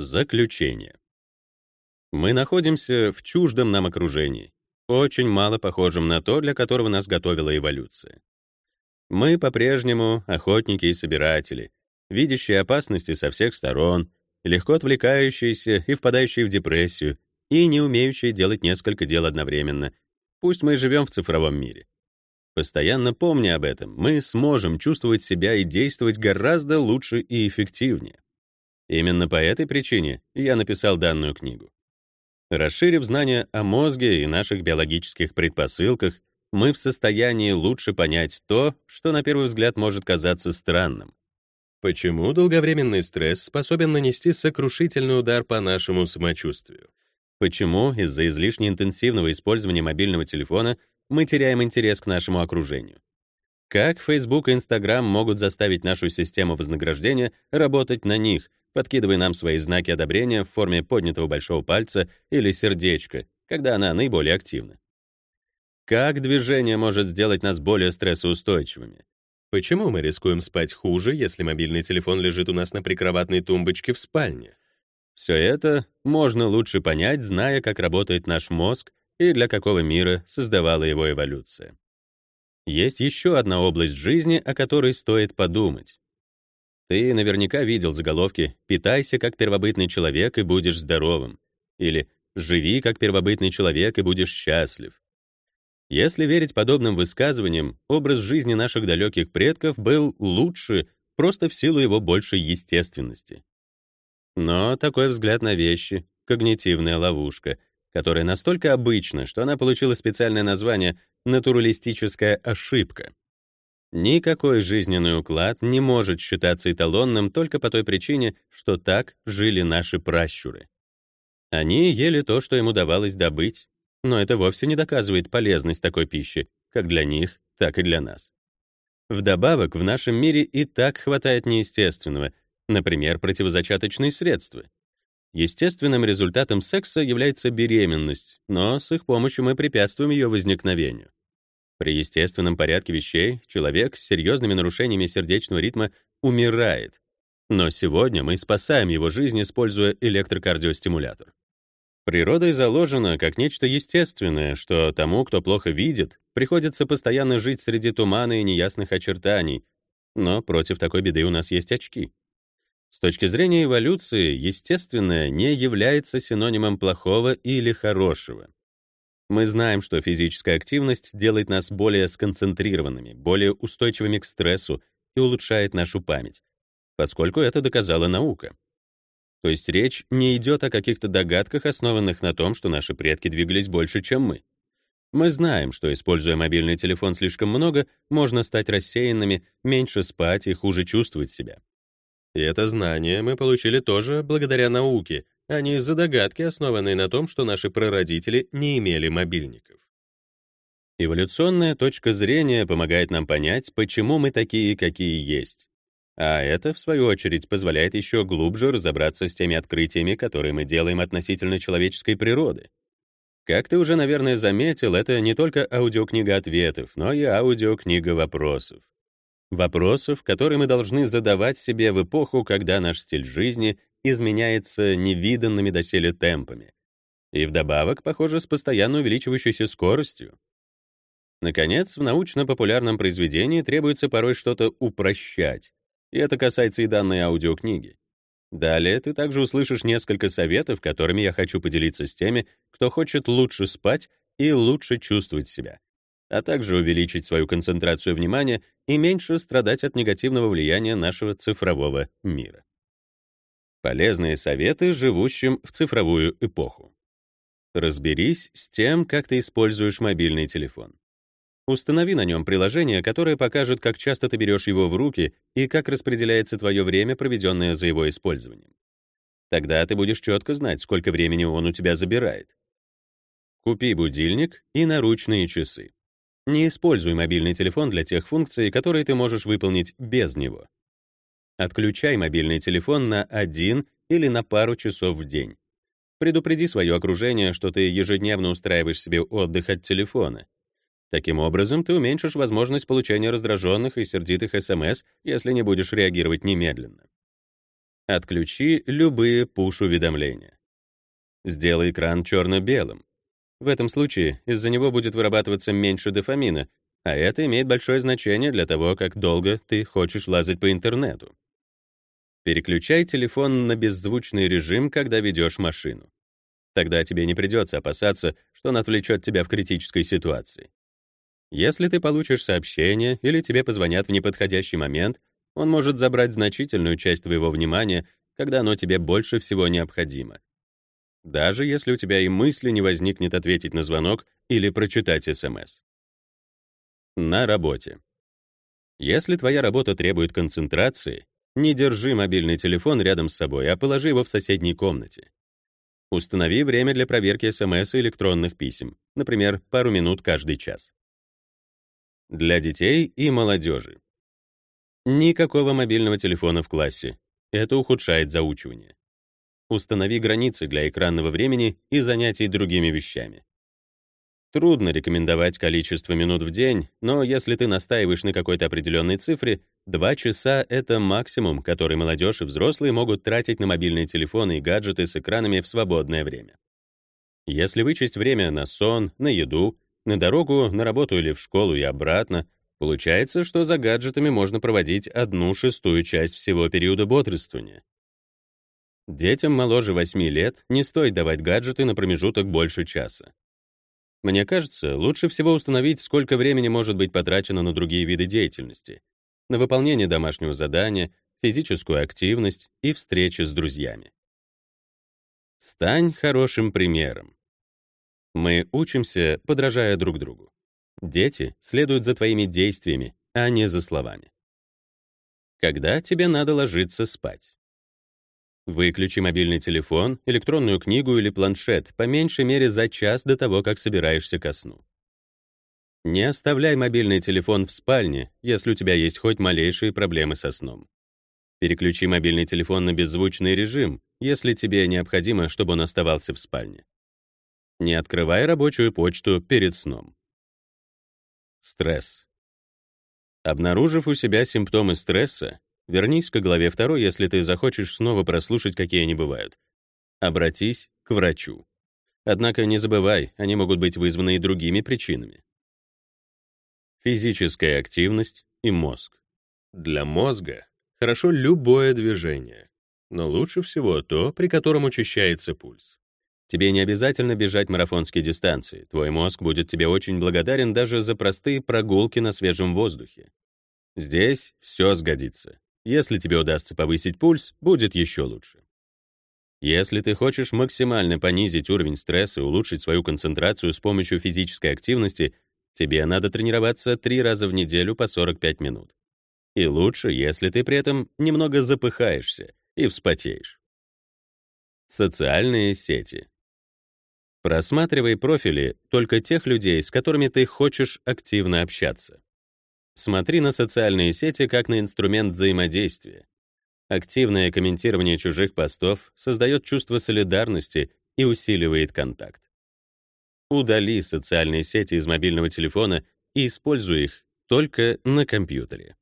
Заключение. Мы находимся в чуждом нам окружении, очень мало похожем на то, для которого нас готовила эволюция. Мы по-прежнему охотники и собиратели, видящие опасности со всех сторон, легко отвлекающиеся и впадающие в депрессию, и не умеющие делать несколько дел одновременно, пусть мы и живем в цифровом мире. Постоянно помня об этом, мы сможем чувствовать себя и действовать гораздо лучше и эффективнее. Именно по этой причине я написал данную книгу. Расширив знания о мозге и наших биологических предпосылках, мы в состоянии лучше понять то, что на первый взгляд может казаться странным. Почему долговременный стресс способен нанести сокрушительный удар по нашему самочувствию? Почему из-за излишне интенсивного использования мобильного телефона мы теряем интерес к нашему окружению? Как Facebook и Instagram могут заставить нашу систему вознаграждения работать на них, подкидывая нам свои знаки одобрения в форме поднятого большого пальца или сердечка, когда она наиболее активна. Как движение может сделать нас более стрессоустойчивыми? Почему мы рискуем спать хуже, если мобильный телефон лежит у нас на прикроватной тумбочке в спальне? Все это можно лучше понять, зная, как работает наш мозг и для какого мира создавала его эволюция. Есть еще одна область жизни, о которой стоит подумать. Ты наверняка видел заголовки «Питайся как первобытный человек и будешь здоровым» или «Живи как первобытный человек и будешь счастлив». Если верить подобным высказываниям, образ жизни наших далеких предков был лучше просто в силу его большей естественности. Но такой взгляд на вещи — когнитивная ловушка, которая настолько обычна, что она получила специальное название «натуралистическая ошибка». Никакой жизненный уклад не может считаться эталонным только по той причине, что так жили наши пращуры. Они ели то, что им удавалось добыть, но это вовсе не доказывает полезность такой пищи, как для них, так и для нас. Вдобавок, в нашем мире и так хватает неестественного, например, противозачаточные средства. Естественным результатом секса является беременность, но с их помощью мы препятствуем ее возникновению. При естественном порядке вещей человек с серьезными нарушениями сердечного ритма умирает. Но сегодня мы спасаем его жизнь, используя электрокардиостимулятор. Природой заложено как нечто естественное, что тому, кто плохо видит, приходится постоянно жить среди тумана и неясных очертаний. Но против такой беды у нас есть очки. С точки зрения эволюции, естественное не является синонимом плохого или хорошего. Мы знаем, что физическая активность делает нас более сконцентрированными, более устойчивыми к стрессу и улучшает нашу память, поскольку это доказала наука. То есть речь не идет о каких-то догадках, основанных на том, что наши предки двигались больше, чем мы. Мы знаем, что, используя мобильный телефон слишком много, можно стать рассеянными, меньше спать и хуже чувствовать себя. И это знание мы получили тоже благодаря науке, а не из-за догадки, основанной на том, что наши прародители не имели мобильников. Эволюционная точка зрения помогает нам понять, почему мы такие, какие есть. А это, в свою очередь, позволяет еще глубже разобраться с теми открытиями, которые мы делаем относительно человеческой природы. Как ты уже, наверное, заметил, это не только аудиокнига ответов, но и аудиокнига вопросов. Вопросов, которые мы должны задавать себе в эпоху, когда наш стиль жизни изменяется невиданными доселе темпами. И вдобавок, похоже, с постоянно увеличивающейся скоростью. Наконец, в научно-популярном произведении требуется порой что-то упрощать. И это касается и данной аудиокниги. Далее ты также услышишь несколько советов, которыми я хочу поделиться с теми, кто хочет лучше спать и лучше чувствовать себя, а также увеличить свою концентрацию внимания и меньше страдать от негативного влияния нашего цифрового мира. Полезные советы живущим в цифровую эпоху. Разберись с тем, как ты используешь мобильный телефон. Установи на нем приложение, которое покажет, как часто ты берешь его в руки и как распределяется твое время, проведенное за его использованием. Тогда ты будешь четко знать, сколько времени он у тебя забирает. Купи будильник и наручные часы. Не используй мобильный телефон для тех функций, которые ты можешь выполнить без него. Отключай мобильный телефон на один или на пару часов в день. Предупреди свое окружение, что ты ежедневно устраиваешь себе отдых от телефона. Таким образом, ты уменьшишь возможность получения раздраженных и сердитых СМС, если не будешь реагировать немедленно. Отключи любые пуш-уведомления. Сделай экран черно-белым. В этом случае из-за него будет вырабатываться меньше дофамина, а это имеет большое значение для того, как долго ты хочешь лазать по интернету. Переключай телефон на беззвучный режим, когда ведешь машину. Тогда тебе не придется опасаться, что он отвлечет тебя в критической ситуации. Если ты получишь сообщение или тебе позвонят в неподходящий момент, он может забрать значительную часть твоего внимания, когда оно тебе больше всего необходимо. Даже если у тебя и мысли не возникнет ответить на звонок или прочитать СМС. На работе. Если твоя работа требует концентрации, не держи мобильный телефон рядом с собой, а положи его в соседней комнате. Установи время для проверки СМС и электронных писем, например, пару минут каждый час. Для детей и молодежи. Никакого мобильного телефона в классе. Это ухудшает заучивание. Установи границы для экранного времени и занятий другими вещами. Трудно рекомендовать количество минут в день, но если ты настаиваешь на какой-то определенной цифре, 2 часа — это максимум, который молодежь и взрослые могут тратить на мобильные телефоны и гаджеты с экранами в свободное время. Если вычесть время на сон, на еду, на дорогу, на работу или в школу и обратно, Получается, что за гаджетами можно проводить одну шестую часть всего периода бодрствования. Детям моложе 8 лет не стоит давать гаджеты на промежуток больше часа. Мне кажется, лучше всего установить, сколько времени может быть потрачено на другие виды деятельности, на выполнение домашнего задания, физическую активность и встречи с друзьями. Стань хорошим примером. Мы учимся, подражая друг другу. Дети следуют за твоими действиями, а не за словами. Когда тебе надо ложиться спать? Выключи мобильный телефон, электронную книгу или планшет по меньшей мере за час до того, как собираешься ко сну. Не оставляй мобильный телефон в спальне, если у тебя есть хоть малейшие проблемы со сном. Переключи мобильный телефон на беззвучный режим, если тебе необходимо, чтобы он оставался в спальне. Не открывай рабочую почту перед сном. Стресс. Обнаружив у себя симптомы стресса, вернись к главе 2, если ты захочешь снова прослушать, какие они бывают. Обратись к врачу. Однако не забывай, они могут быть вызваны и другими причинами. Физическая активность и мозг. Для мозга хорошо любое движение, но лучше всего то, при котором учащается пульс. Тебе не обязательно бежать марафонские дистанции. Твой мозг будет тебе очень благодарен даже за простые прогулки на свежем воздухе. Здесь все сгодится. Если тебе удастся повысить пульс, будет еще лучше. Если ты хочешь максимально понизить уровень стресса и улучшить свою концентрацию с помощью физической активности, тебе надо тренироваться три раза в неделю по 45 минут. И лучше, если ты при этом немного запыхаешься и вспотеешь. Социальные сети. Просматривай профили только тех людей, с которыми ты хочешь активно общаться. Смотри на социальные сети как на инструмент взаимодействия. Активное комментирование чужих постов создает чувство солидарности и усиливает контакт. Удали социальные сети из мобильного телефона и используй их только на компьютере.